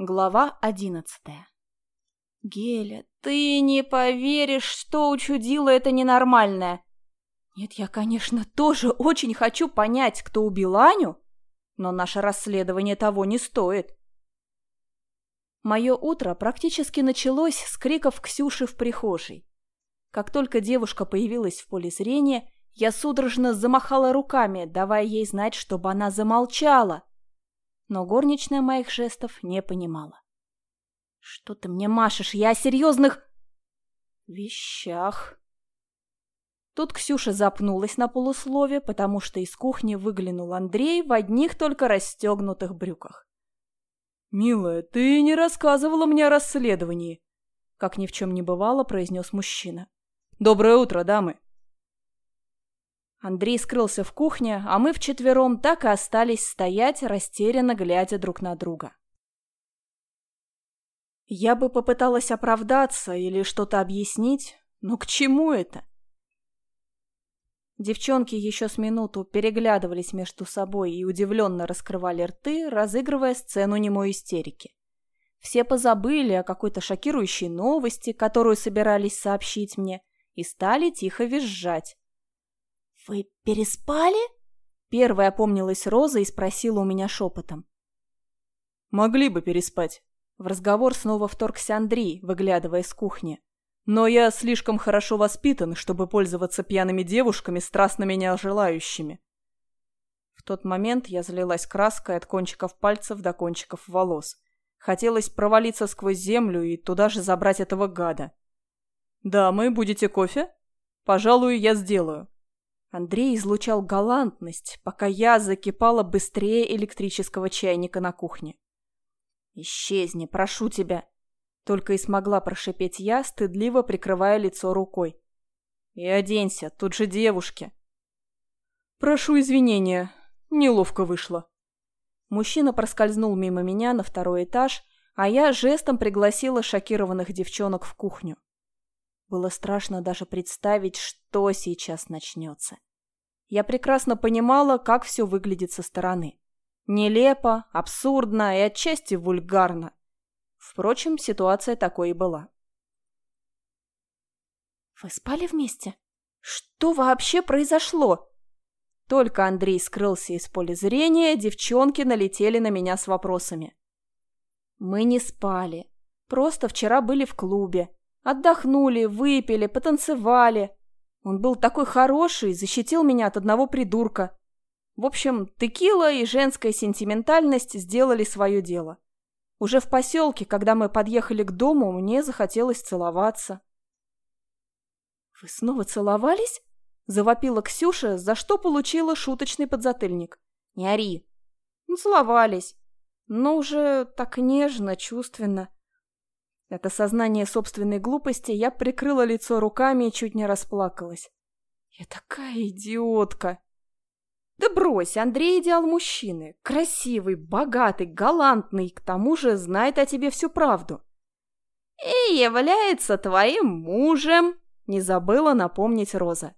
Глава одиннадцатая. Геля, ты не поверишь, что учудила это ненормальное. Нет, я, конечно, тоже очень хочу понять, кто убил Аню, но наше расследование того не стоит. Мое утро практически началось с криков Ксюши в прихожей. Как только девушка появилась в поле зрения, я судорожно замахала руками, давая ей знать, чтобы она замолчала. Но горничная моих жестов не понимала. «Что ты мне машешь? Я о серьезных...» «Вещах...» Тут Ксюша запнулась на полуслове, потому что из кухни выглянул Андрей в одних только расстегнутых брюках. «Милая, ты не рассказывала мне о расследовании», — как ни в чем не бывало, произнес мужчина. «Доброе утро, дамы!» Андрей скрылся в кухне, а мы вчетвером так и остались стоять, растерянно глядя друг на друга. Я бы попыталась оправдаться или что-то объяснить, но к чему это? Девчонки еще с минуту переглядывались между собой и удивленно раскрывали рты, разыгрывая сцену немой истерики. Все позабыли о какой-то шокирующей новости, которую собирались сообщить мне, и стали тихо визжать. «Вы переспали?» Первая опомнилась Роза и спросила у меня шепотом. «Могли бы переспать». В разговор снова вторгся Андрей, выглядывая из кухни. «Но я слишком хорошо воспитан, чтобы пользоваться пьяными девушками, страстно меня желающими». В тот момент я залилась краской от кончиков пальцев до кончиков волос. Хотелось провалиться сквозь землю и туда же забрать этого гада. «Дамы, будете кофе?» «Пожалуй, я сделаю». Андрей излучал галантность, пока я закипала быстрее электрического чайника на кухне. «Исчезни, прошу тебя!» Только и смогла прошипеть я, стыдливо прикрывая лицо рукой. «И оденься, тут же девушки!» «Прошу извинения, неловко вышло». Мужчина проскользнул мимо меня на второй этаж, а я жестом пригласила шокированных девчонок в кухню. Было страшно даже представить, что сейчас начнется. Я прекрасно понимала, как все выглядит со стороны. Нелепо, абсурдно и отчасти вульгарно. Впрочем, ситуация такой и была. «Вы спали вместе? Что вообще произошло?» Только Андрей скрылся из поля зрения, девчонки налетели на меня с вопросами. «Мы не спали. Просто вчера были в клубе. Отдохнули, выпили, потанцевали. Он был такой хороший, защитил меня от одного придурка. В общем, текила и женская сентиментальность сделали свое дело. Уже в поселке, когда мы подъехали к дому, мне захотелось целоваться. «Вы снова целовались?» – завопила Ксюша, за что получила шуточный подзатыльник. «Не ори!» «Ну, целовались. Но уже так нежно, чувственно. От осознания собственной глупости я прикрыла лицо руками и чуть не расплакалась. Я такая идиотка. Да брось, Андрей идеал мужчины. Красивый, богатый, галантный, к тому же знает о тебе всю правду. И является твоим мужем, не забыла напомнить Роза.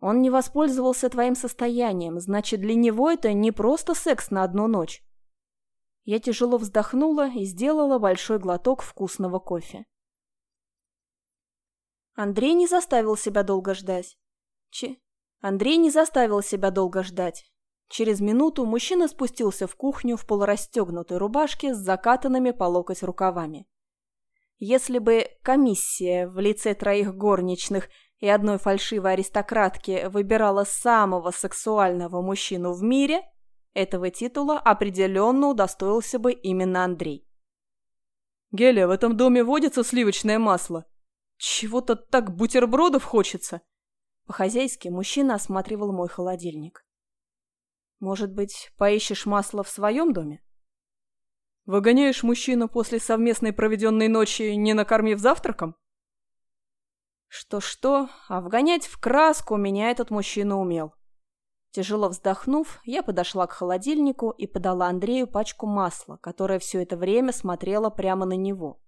Он не воспользовался твоим состоянием, значит, для него это не просто секс на одну ночь. Я тяжело вздохнула и сделала большой глоток вкусного кофе. Андрей не заставил себя долго ждать. Че? Андрей не заставил себя долго ждать. Через минуту мужчина спустился в кухню в полурастегнутой рубашке с закатанными по локоть рукавами. Если бы комиссия в лице троих горничных и одной фальшивой аристократки выбирала самого сексуального мужчину в мире – этого титула определенно удостоился бы именно Андрей. «Геля, в этом доме водится сливочное масло. Чего-то так бутербродов хочется». По-хозяйски мужчина осматривал мой холодильник. «Может быть, поищешь масло в своем доме?» «Выгоняешь мужчину после совместной проведенной ночи, не накормив завтраком?» Что-что, а вгонять в краску меня этот мужчина умел. Тяжело вздохнув, я подошла к холодильнику и подала Андрею пачку масла, которая все это время смотрела прямо на него.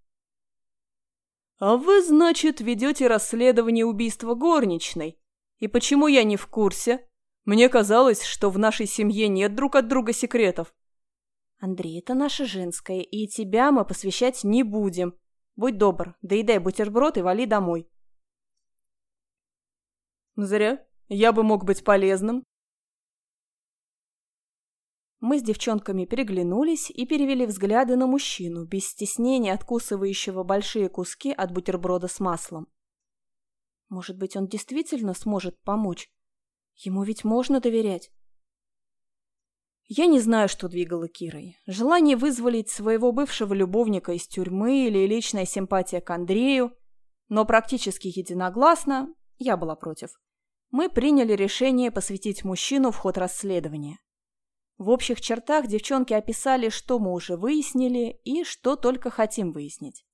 «А вы, значит, ведете расследование убийства горничной? И почему я не в курсе? Мне казалось, что в нашей семье нет друг от друга секретов». Андрей, это наше женское, и тебя мы посвящать не будем. Будь добр, доедай бутерброд и вали домой. Зря. Я бы мог быть полезным. Мы с девчонками переглянулись и перевели взгляды на мужчину, без стеснения откусывающего большие куски от бутерброда с маслом. Может быть, он действительно сможет помочь? Ему ведь можно доверять. Я не знаю, что двигало Кирой. Желание вызволить своего бывшего любовника из тюрьмы или личная симпатия к Андрею, но практически единогласно я была против. Мы приняли решение посвятить мужчину в ход расследования. В общих чертах девчонки описали, что мы уже выяснили и что только хотим выяснить.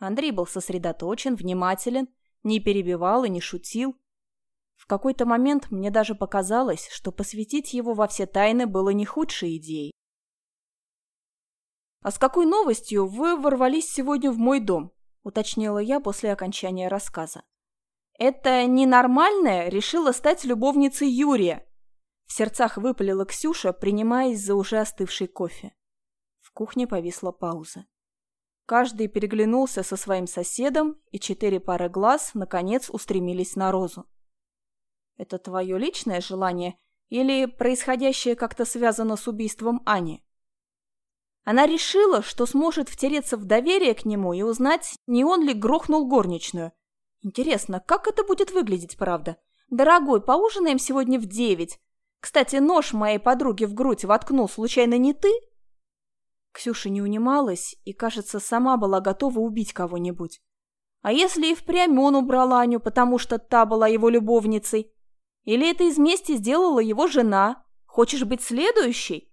Андрей был сосредоточен, внимателен, не перебивал и не шутил. В какой-то момент мне даже показалось, что посвятить его во все тайны было не худшей идеей. «А с какой новостью вы ворвались сегодня в мой дом?» – уточнила я после окончания рассказа. «Это ненормальная решила стать любовницей Юрия», в сердцах выпалила Ксюша, принимаясь за уже остывший кофе. В кухне повисла пауза. Каждый переглянулся со своим соседом, и четыре пары глаз, наконец, устремились на Розу. «Это твое личное желание или происходящее как-то связано с убийством Ани?» Она решила, что сможет втереться в доверие к нему и узнать, не он ли грохнул горничную. Интересно, как это будет выглядеть, правда? «Дорогой, поужинаем сегодня в девять. Кстати, нож моей подруге в грудь воткнул случайно не ты? Ксюша не унималась и, кажется, сама была готова убить кого-нибудь. А если и впрямь он убрал Аню, потому что та была его любовницей? Или это из мести сделала его жена? Хочешь быть следующей?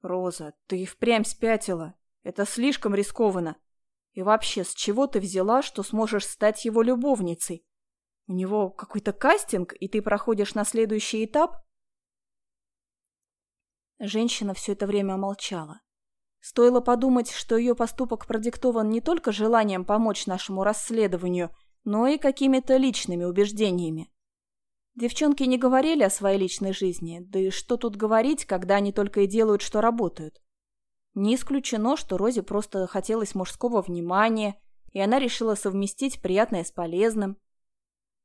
Роза, ты и впрямь спятила. Это слишком рискованно. И вообще, с чего ты взяла, что сможешь стать его любовницей? У него какой-то кастинг, и ты проходишь на следующий этап? Женщина все это время молчала. Стоило подумать, что ее поступок продиктован не только желанием помочь нашему расследованию, но и какими-то личными убеждениями. Девчонки не говорили о своей личной жизни, да и что тут говорить, когда они только и делают, что работают. Не исключено, что Розе просто хотелось мужского внимания, и она решила совместить приятное с полезным.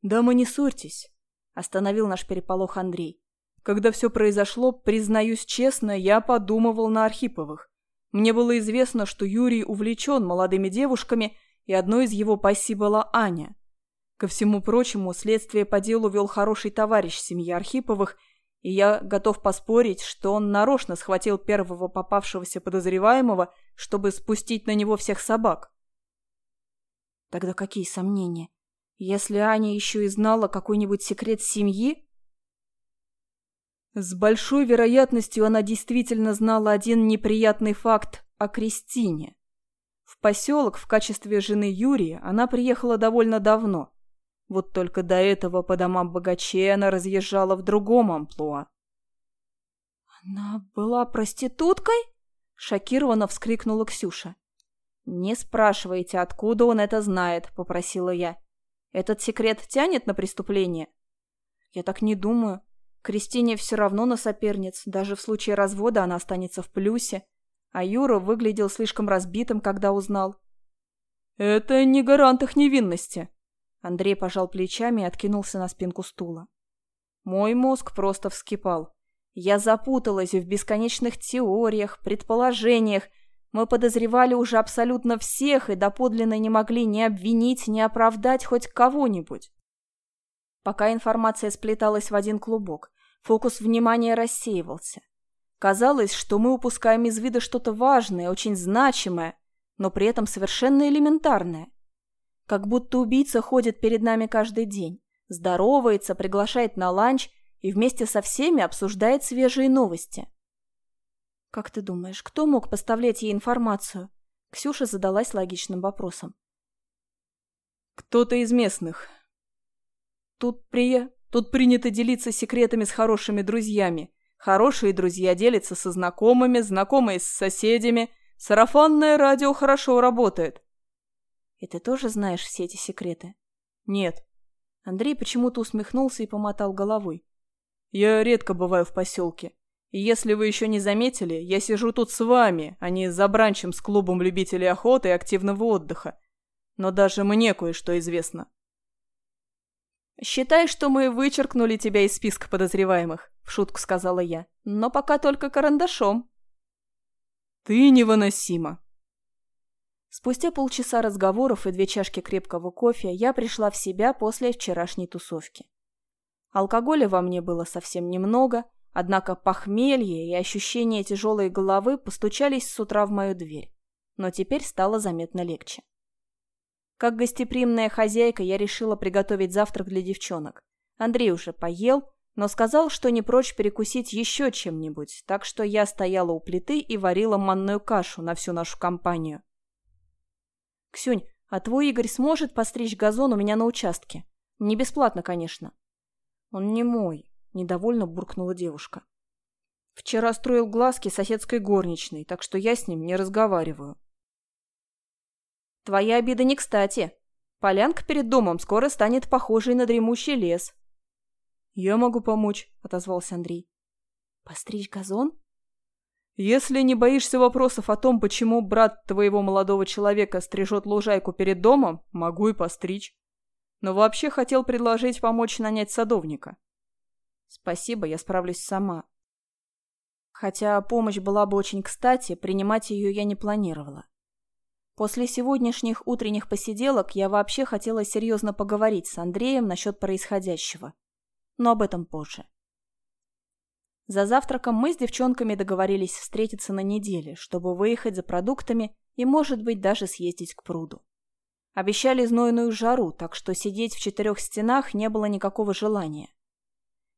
«Дама, не ссорьтесь», — остановил наш переполох Андрей. «Когда все произошло, признаюсь честно, я подумывал на Архиповых. Мне было известно, что Юрий увлечен молодыми девушками, и одной из его пассий была Аня. Ко всему прочему, следствие по делу вел хороший товарищ семьи Архиповых, и я готов поспорить, что он нарочно схватил первого попавшегося подозреваемого, чтобы спустить на него всех собак. Тогда какие сомнения? Если Аня еще и знала какой-нибудь секрет семьи... С большой вероятностью она действительно знала один неприятный факт о Кристине. В поселок в качестве жены Юрия она приехала довольно давно. Вот только до этого по домам богачей она разъезжала в другом амплуа. «Она была проституткой?» — шокированно вскрикнула Ксюша. «Не спрашивайте, откуда он это знает», — попросила я. Этот секрет тянет на преступление? Я так не думаю. Кристине все равно на соперниц. Даже в случае развода она останется в плюсе. А Юра выглядел слишком разбитым, когда узнал. «Это не гарант их невинности». Андрей пожал плечами и откинулся на спинку стула. Мой мозг просто вскипал. Я запуталась в бесконечных теориях, предположениях, мы подозревали уже абсолютно всех и доподлинно не могли ни обвинить, ни оправдать хоть кого-нибудь. Пока информация сплеталась в один клубок, фокус внимания рассеивался. Казалось, что мы упускаем из вида что-то важное, очень значимое, но при этом совершенно элементарное. Как будто убийца ходит перед нами каждый день, здоровается, приглашает на ланч и вместе со всеми обсуждает свежие новости. «Как ты думаешь, кто мог поставлять ей информацию?» Ксюша задалась логичным вопросом. «Кто-то из местных. Тут, при... Тут принято делиться секретами с хорошими друзьями. Хорошие друзья делятся со знакомыми, знакомые с соседями. Сарафанное радио хорошо работает». «И ты тоже знаешь все эти секреты?» «Нет». Андрей почему-то усмехнулся и помотал головой. «Я редко бываю в поселке. Если вы еще не заметили, я сижу тут с вами, а не за бранчем с клубом любителей охоты и активного отдыха. Но даже мне кое-что известно. «Считай, что мы вычеркнули тебя из списка подозреваемых», — в шутку сказала я. «Но пока только карандашом». «Ты невыносима». Спустя полчаса разговоров и две чашки крепкого кофе я пришла в себя после вчерашней тусовки. Алкоголя во мне было совсем немного, однако похмелье и ощущение тяжелой головы постучались с утра в мою дверь. Но теперь стало заметно легче. Как гостеприимная хозяйка я решила приготовить завтрак для девчонок. Андрей уже поел, но сказал, что не прочь перекусить еще чем-нибудь, так что я стояла у плиты и варила манную кашу на всю нашу компанию. «Ксюнь, а твой Игорь сможет постричь газон у меня на участке? Не бесплатно, конечно». «Он не мой», — недовольно буркнула девушка. «Вчера строил глазки соседской горничной, так что я с ним не разговариваю». Твоя обида не кстати. Полянка перед домом скоро станет похожей на дремущий лес. Я могу помочь, отозвался Андрей. Постричь газон? Если не боишься вопросов о том, почему брат твоего молодого человека стрижет лужайку перед домом, могу и постричь. Но вообще хотел предложить помочь нанять садовника. Спасибо, я справлюсь сама. Хотя помощь была бы очень кстати, принимать ее я не планировала. После сегодняшних утренних посиделок я вообще хотела серьезно поговорить с Андреем насчет происходящего. Но об этом позже. За завтраком мы с девчонками договорились встретиться на неделе, чтобы выехать за продуктами и, может быть, даже съездить к пруду. Обещали знойную жару, так что сидеть в четырех стенах не было никакого желания.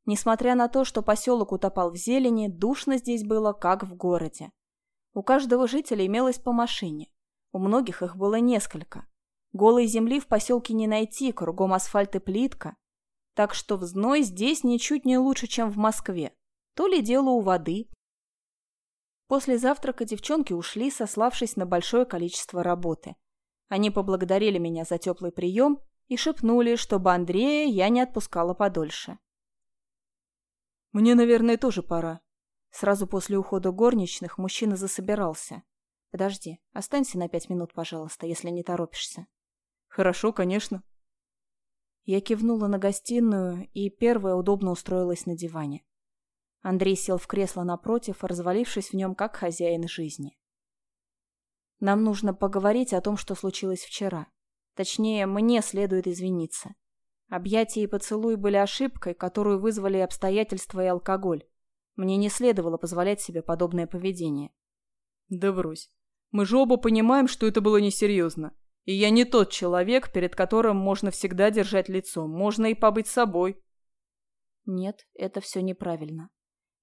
Несмотря на то, что поселок утопал в зелени, душно здесь было, как в городе. У каждого жителя имелось по машине. У многих их было несколько. Голой земли в поселке не найти, кругом асфальт и плитка. Так что взной здесь ничуть не лучше, чем в Москве. То ли дело у воды. После завтрака девчонки ушли, сославшись на большое количество работы. Они поблагодарили меня за теплый прием и шепнули, чтобы Андрея я не отпускала подольше. «Мне, наверное, тоже пора». Сразу после ухода горничных мужчина засобирался. Подожди, останься на пять минут, пожалуйста, если не торопишься. Хорошо, конечно. Я кивнула на гостиную и первая удобно устроилась на диване. Андрей сел в кресло напротив, развалившись в нем как хозяин жизни. Нам нужно поговорить о том, что случилось вчера. Точнее, мне следует извиниться. Объятия и поцелуй были ошибкой, которую вызвали обстоятельства и алкоголь. Мне не следовало позволять себе подобное поведение. Да брось. Мы же оба понимаем, что это было несерьезно. И я не тот человек, перед которым можно всегда держать лицо. Можно и побыть собой. Нет, это все неправильно.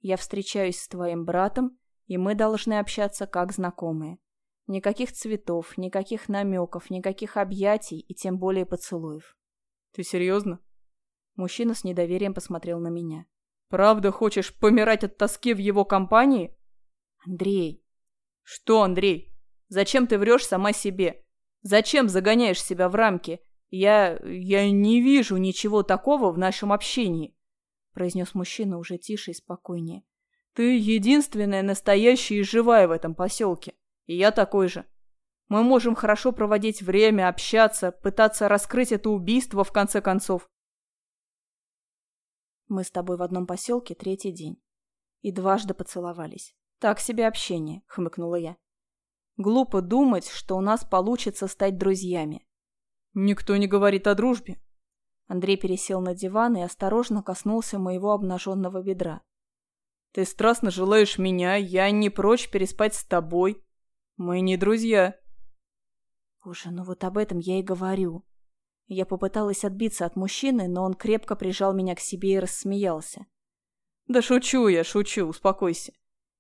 Я встречаюсь с твоим братом, и мы должны общаться как знакомые. Никаких цветов, никаких намеков, никаких объятий и тем более поцелуев. Ты серьезно? Мужчина с недоверием посмотрел на меня. Правда хочешь помирать от тоски в его компании? Андрей. Что, Андрей? Зачем ты врешь сама себе? Зачем загоняешь себя в рамки? Я... я не вижу ничего такого в нашем общении», — произнес мужчина уже тише и спокойнее. «Ты единственная настоящая и живая в этом поселке. И я такой же. Мы можем хорошо проводить время, общаться, пытаться раскрыть это убийство в конце концов. Мы с тобой в одном поселке третий день. И дважды поцеловались. Так себе общение, хмыкнула я. Глупо думать, что у нас получится стать друзьями. Никто не говорит о дружбе. Андрей пересел на диван и осторожно коснулся моего обнаженного бедра. Ты страстно желаешь меня, я не прочь переспать с тобой. Мы не друзья. Боже, ну вот об этом я и говорю. Я попыталась отбиться от мужчины, но он крепко прижал меня к себе и рассмеялся. Да шучу я, шучу, успокойся.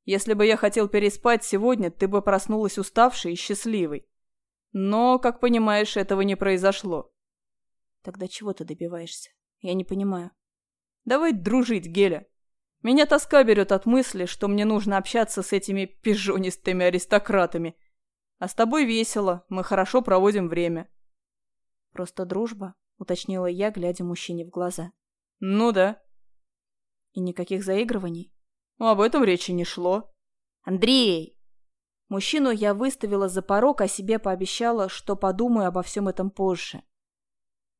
Если бы я хотел переспать сегодня, ты бы проснулась уставшей и счастливой. Но, как понимаешь, этого не произошло. Тогда чего ты добиваешься? Я не понимаю. Давай дружить, Геля. Меня тоска берет от мысли, что мне нужно общаться с этими пижонистыми аристократами. А с тобой весело, мы хорошо проводим время. Просто дружба, уточнила я, глядя мужчине в глаза. Ну да. И никаких заигрываний? Об этом речи не шло. Андрей! Мужчину я выставила за порог, а себе пообещала, что подумаю обо всем этом позже.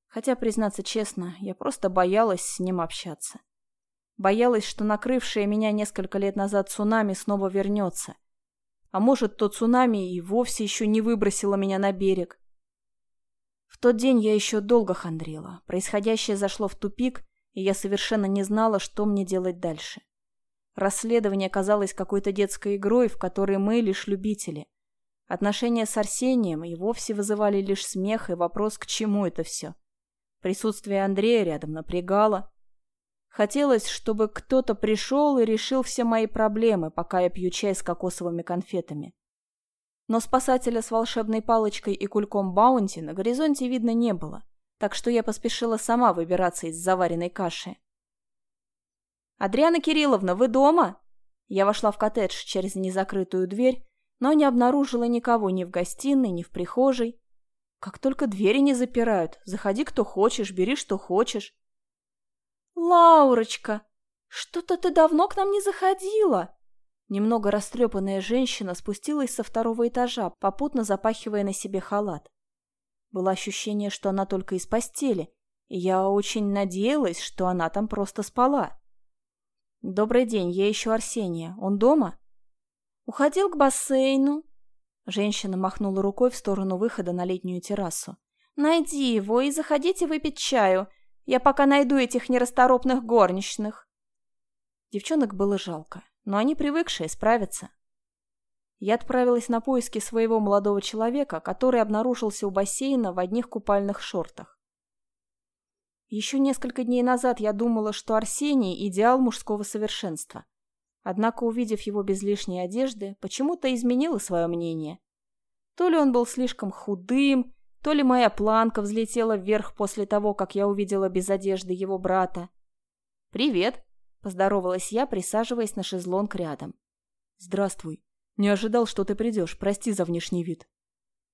Хотя, признаться честно, я просто боялась с ним общаться. Боялась, что накрывшее меня несколько лет назад цунами снова вернется. А может, то цунами и вовсе еще не выбросило меня на берег. В тот день я еще долго хандрила. Происходящее зашло в тупик, и я совершенно не знала, что мне делать дальше. Расследование казалось какой-то детской игрой, в которой мы лишь любители. Отношения с Арсением и вовсе вызывали лишь смех и вопрос, к чему это все. Присутствие Андрея рядом напрягало. Хотелось, чтобы кто-то пришел и решил все мои проблемы, пока я пью чай с кокосовыми конфетами. Но спасателя с волшебной палочкой и кульком баунти на горизонте видно не было, так что я поспешила сама выбираться из заваренной каши. «Адриана Кирилловна, вы дома?» Я вошла в коттедж через незакрытую дверь, но не обнаружила никого ни в гостиной, ни в прихожей. Как только двери не запирают, заходи кто хочешь, бери что хочешь. «Лаурочка, что-то ты давно к нам не заходила!» Немного растрепанная женщина спустилась со второго этажа, попутно запахивая на себе халат. Было ощущение, что она только из постели, и я очень надеялась, что она там просто спала. «Добрый день, я ищу Арсения. Он дома?» «Уходил к бассейну». Женщина махнула рукой в сторону выхода на летнюю террасу. «Найди его и заходите выпить чаю. Я пока найду этих нерасторопных горничных». Девчонок было жалко но они привыкшие справятся. Я отправилась на поиски своего молодого человека, который обнаружился у бассейна в одних купальных шортах. Еще несколько дней назад я думала, что Арсений – идеал мужского совершенства. Однако, увидев его без лишней одежды, почему-то изменила свое мнение. То ли он был слишком худым, то ли моя планка взлетела вверх после того, как я увидела без одежды его брата. «Привет!» Поздоровалась я, присаживаясь на шезлонг рядом. «Здравствуй. Не ожидал, что ты придешь. Прости за внешний вид».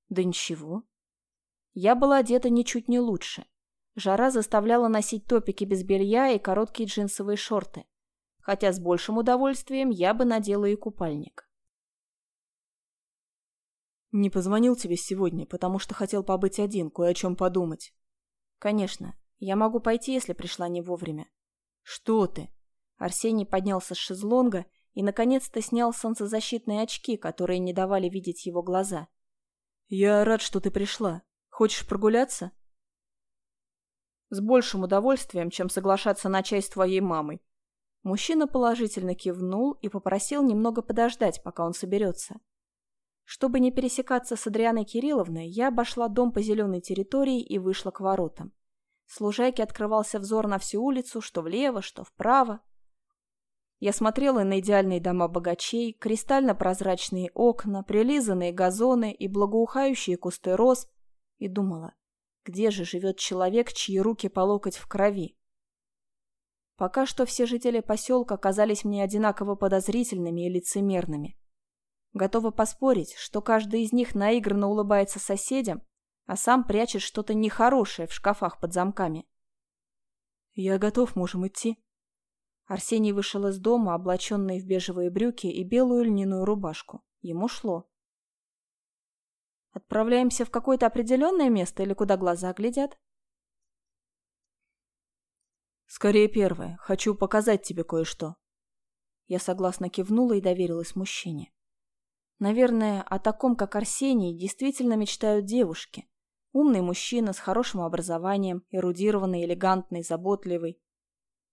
«Да ничего». Я была одета ничуть не лучше. Жара заставляла носить топики без белья и короткие джинсовые шорты. Хотя с большим удовольствием я бы надела и купальник. «Не позвонил тебе сегодня, потому что хотел побыть один, кое о чем подумать». «Конечно. Я могу пойти, если пришла не вовремя». «Что ты? Арсений поднялся с шезлонга и, наконец-то, снял солнцезащитные очки, которые не давали видеть его глаза. «Я рад, что ты пришла. Хочешь прогуляться?» «С большим удовольствием, чем соглашаться на чай с твоей мамой». Мужчина положительно кивнул и попросил немного подождать, пока он соберется. Чтобы не пересекаться с Адрианой Кирилловной, я обошла дом по зеленой территории и вышла к воротам. С лужайки открывался взор на всю улицу, что влево, что вправо. Я смотрела на идеальные дома богачей, кристально-прозрачные окна, прилизанные газоны и благоухающие кусты роз и думала, где же живет человек, чьи руки по локоть в крови? Пока что все жители поселка казались мне одинаково подозрительными и лицемерными. Готова поспорить, что каждый из них наигранно улыбается соседям, а сам прячет что-то нехорошее в шкафах под замками. «Я готов, можем идти», Арсений вышел из дома, облаченный в бежевые брюки и белую льняную рубашку. Ему шло. «Отправляемся в какое-то определенное место или куда глаза глядят?» «Скорее первое. Хочу показать тебе кое-что». Я согласно кивнула и доверилась мужчине. Наверное, о таком, как Арсений, действительно мечтают девушки. Умный мужчина с хорошим образованием, эрудированный, элегантный, заботливый.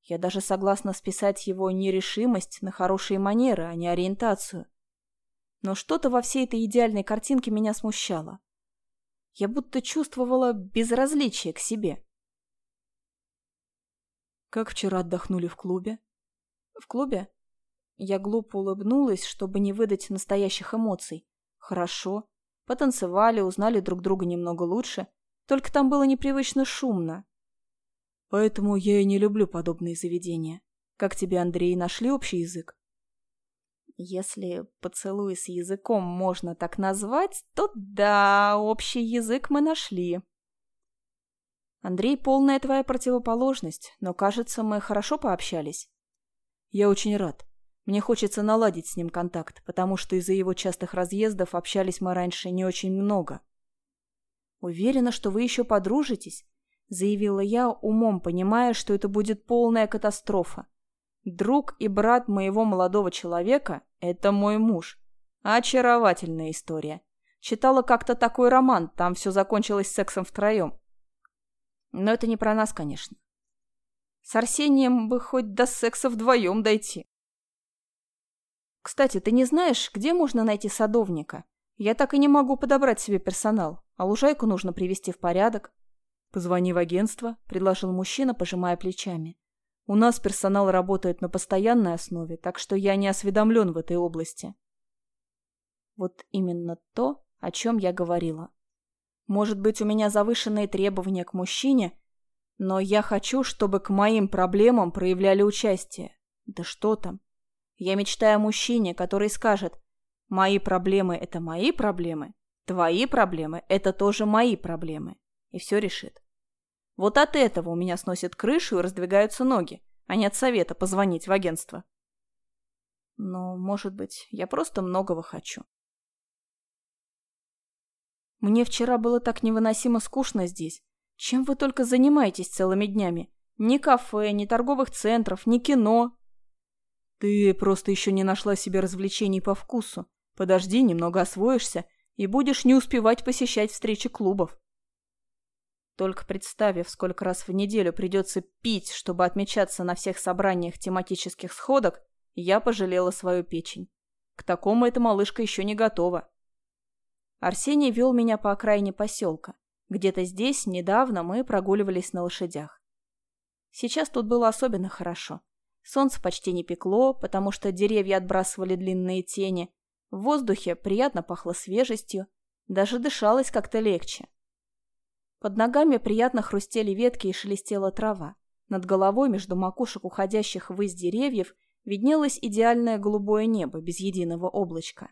Я даже согласна списать его нерешимость на хорошие манеры, а не ориентацию. Но что-то во всей этой идеальной картинке меня смущало. Я будто чувствовала безразличие к себе. «Как вчера отдохнули в клубе?» «В клубе?» Я глупо улыбнулась, чтобы не выдать настоящих эмоций. «Хорошо. Потанцевали, узнали друг друга немного лучше. Только там было непривычно шумно. Поэтому я и не люблю подобные заведения. Как тебе, Андрей, нашли общий язык? Если поцелуй с языком можно так назвать, то да, общий язык мы нашли. Андрей полная твоя противоположность, но, кажется, мы хорошо пообщались. Я очень рад. Мне хочется наладить с ним контакт, потому что из-за его частых разъездов общались мы раньше не очень много. «Уверена, что вы еще подружитесь», — заявила я, умом понимая, что это будет полная катастрофа. Друг и брат моего молодого человека — это мой муж. Очаровательная история. Читала как-то такой роман, там все закончилось сексом втроем. Но это не про нас, конечно. С Арсением бы хоть до секса вдвоем дойти. Кстати, ты не знаешь, где можно найти садовника? Я так и не могу подобрать себе персонал, а лужайку нужно привести в порядок. Позвони в агентство, предложил мужчина, пожимая плечами. У нас персонал работает на постоянной основе, так что я не осведомлен в этой области. Вот именно то, о чем я говорила. Может быть, у меня завышенные требования к мужчине, но я хочу, чтобы к моим проблемам проявляли участие. Да что там? Я мечтаю о мужчине, который скажет «Мои проблемы – это мои проблемы, твои проблемы – это тоже мои проблемы». И все решит. Вот от этого у меня сносит крышу и раздвигаются ноги, а не от совета позвонить в агентство. Но, может быть, я просто многого хочу. Мне вчера было так невыносимо скучно здесь. Чем вы только занимаетесь целыми днями? Ни кафе, ни торговых центров, ни кино. Ты просто еще не нашла себе развлечений по вкусу. Подожди, немного освоишься, и будешь не успевать посещать встречи клубов. Только представив, сколько раз в неделю придется пить, чтобы отмечаться на всех собраниях тематических сходок, я пожалела свою печень. К такому эта малышка еще не готова. Арсений вел меня по окраине поселка. Где-то здесь недавно мы прогуливались на лошадях. Сейчас тут было особенно хорошо. Солнце почти не пекло, потому что деревья отбрасывали длинные тени. В воздухе приятно пахло свежестью, даже дышалось как-то легче. Под ногами приятно хрустели ветки и шелестела трава. Над головой между макушек уходящих ввысь деревьев виднелось идеальное голубое небо без единого облачка.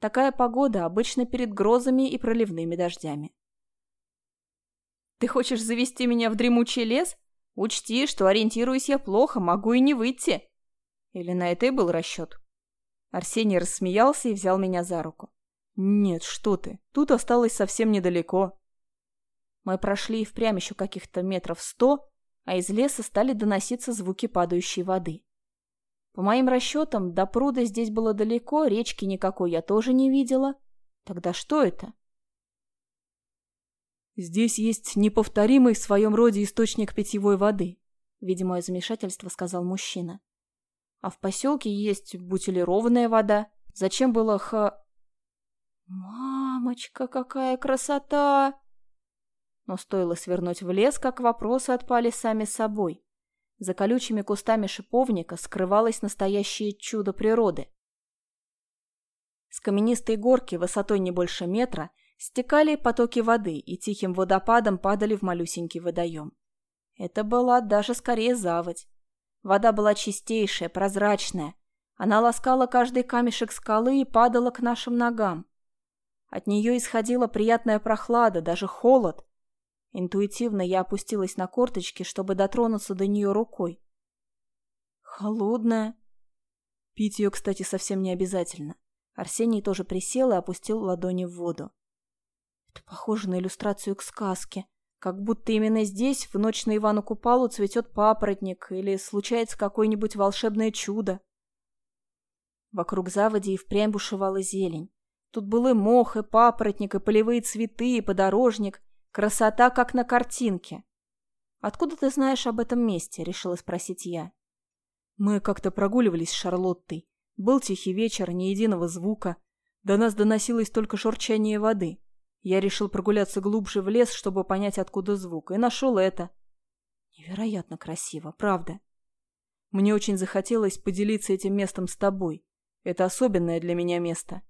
Такая погода обычно перед грозами и проливными дождями. «Ты хочешь завести меня в дремучий лес?» Учти, что ориентируюсь я плохо, могу и не выйти. Или на это и был расчет? Арсений рассмеялся и взял меня за руку. Нет, что ты, тут осталось совсем недалеко. Мы прошли и впрямь еще каких-то метров сто, а из леса стали доноситься звуки падающей воды. По моим расчетам, до пруда здесь было далеко, речки никакой я тоже не видела. Тогда что это? Здесь есть неповторимый в своем роде источник питьевой воды, видимое замешательство сказал мужчина. А в поселке есть бутилированная вода. Зачем было ха... Мамочка, какая красота! Но стоило свернуть в лес, как вопросы отпали сами собой. За колючими кустами шиповника скрывалось настоящее чудо природы. С каменистой горки высотой не больше метра – стекали потоки воды и тихим водопадом падали в малюсенький водоем. Это была даже скорее заводь. Вода была чистейшая, прозрачная. Она ласкала каждый камешек скалы и падала к нашим ногам. От нее исходила приятная прохлада, даже холод. Интуитивно я опустилась на корточки, чтобы дотронуться до нее рукой. Холодная. Пить ее, кстати, совсем не обязательно. Арсений тоже присел и опустил ладони в воду. Это похоже на иллюстрацию к сказке. Как будто именно здесь, в ночь на Ивану Купалу, цветет папоротник или случается какое-нибудь волшебное чудо. Вокруг заводи и впрямь бушевала зелень. Тут был и мох, и папоротник, и полевые цветы, и подорожник. Красота, как на картинке. «Откуда ты знаешь об этом месте?» — решила спросить я. Мы как-то прогуливались с Шарлоттой. Был тихий вечер, ни единого звука. До нас доносилось только шурчание воды. Я решил прогуляться глубже в лес, чтобы понять, откуда звук, и нашел это. Невероятно красиво, правда. Мне очень захотелось поделиться этим местом с тобой. Это особенное для меня место.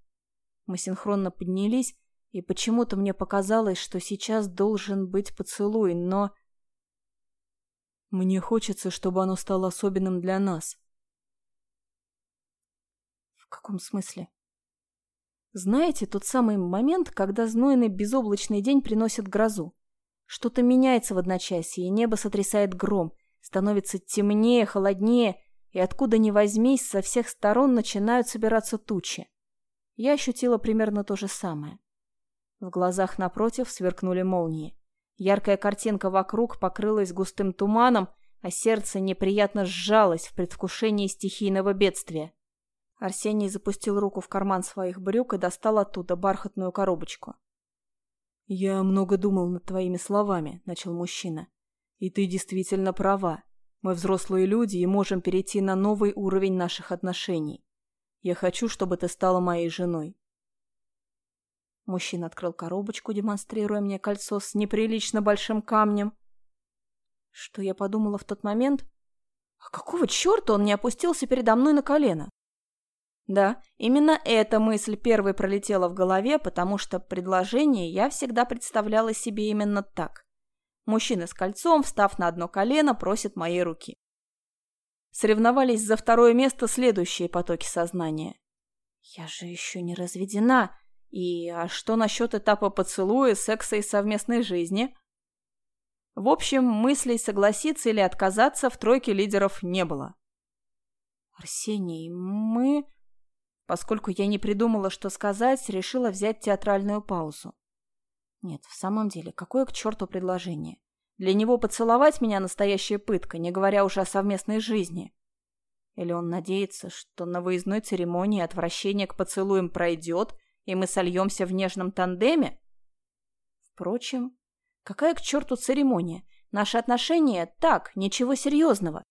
Мы синхронно поднялись, и почему-то мне показалось, что сейчас должен быть поцелуй, но... Мне хочется, чтобы оно стало особенным для нас. В каком смысле? Знаете, тот самый момент, когда знойный безоблачный день приносит грозу. Что-то меняется в одночасье, и небо сотрясает гром, становится темнее, холоднее, и откуда ни возьмись, со всех сторон начинают собираться тучи. Я ощутила примерно то же самое. В глазах напротив сверкнули молнии. Яркая картинка вокруг покрылась густым туманом, а сердце неприятно сжалось в предвкушении стихийного бедствия. Арсений запустил руку в карман своих брюк и достал оттуда бархатную коробочку. «Я много думал над твоими словами», — начал мужчина. «И ты действительно права. Мы взрослые люди и можем перейти на новый уровень наших отношений. Я хочу, чтобы ты стала моей женой». Мужчина открыл коробочку, демонстрируя мне кольцо с неприлично большим камнем. Что я подумала в тот момент? А какого черта он не опустился передо мной на колено? Да, именно эта мысль первой пролетела в голове, потому что предложение я всегда представляла себе именно так. Мужчина с кольцом, встав на одно колено, просит моей руки. Соревновались за второе место следующие потоки сознания. Я же еще не разведена. И а что насчет этапа поцелуя, секса и совместной жизни? В общем, мыслей согласиться или отказаться в тройке лидеров не было. Арсений, мы... Поскольку я не придумала, что сказать, решила взять театральную паузу. Нет, в самом деле, какое к черту предложение? Для него поцеловать меня настоящая пытка, не говоря уже о совместной жизни. Или он надеется, что на выездной церемонии отвращение к поцелуям пройдет, и мы сольемся в нежном тандеме? Впрочем, какая к черту церемония? Наши отношения так, ничего серьезного.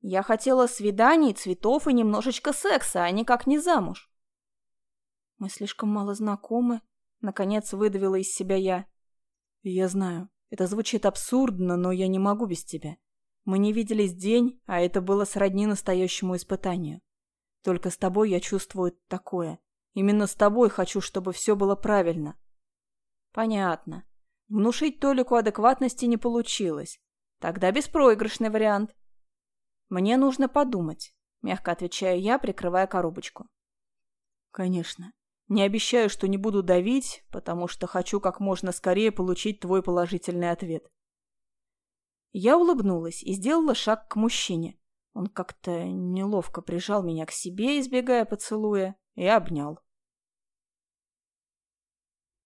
Я хотела свиданий, цветов и немножечко секса, а никак не замуж. Мы слишком мало знакомы, наконец выдавила из себя я. Я знаю, это звучит абсурдно, но я не могу без тебя. Мы не виделись день, а это было сродни настоящему испытанию. Только с тобой я чувствую такое. Именно с тобой хочу, чтобы все было правильно. Понятно. Внушить Толику адекватности не получилось. Тогда беспроигрышный вариант. «Мне нужно подумать», — мягко отвечаю я, прикрывая коробочку. «Конечно. Не обещаю, что не буду давить, потому что хочу как можно скорее получить твой положительный ответ». Я улыбнулась и сделала шаг к мужчине. Он как-то неловко прижал меня к себе, избегая поцелуя, и обнял.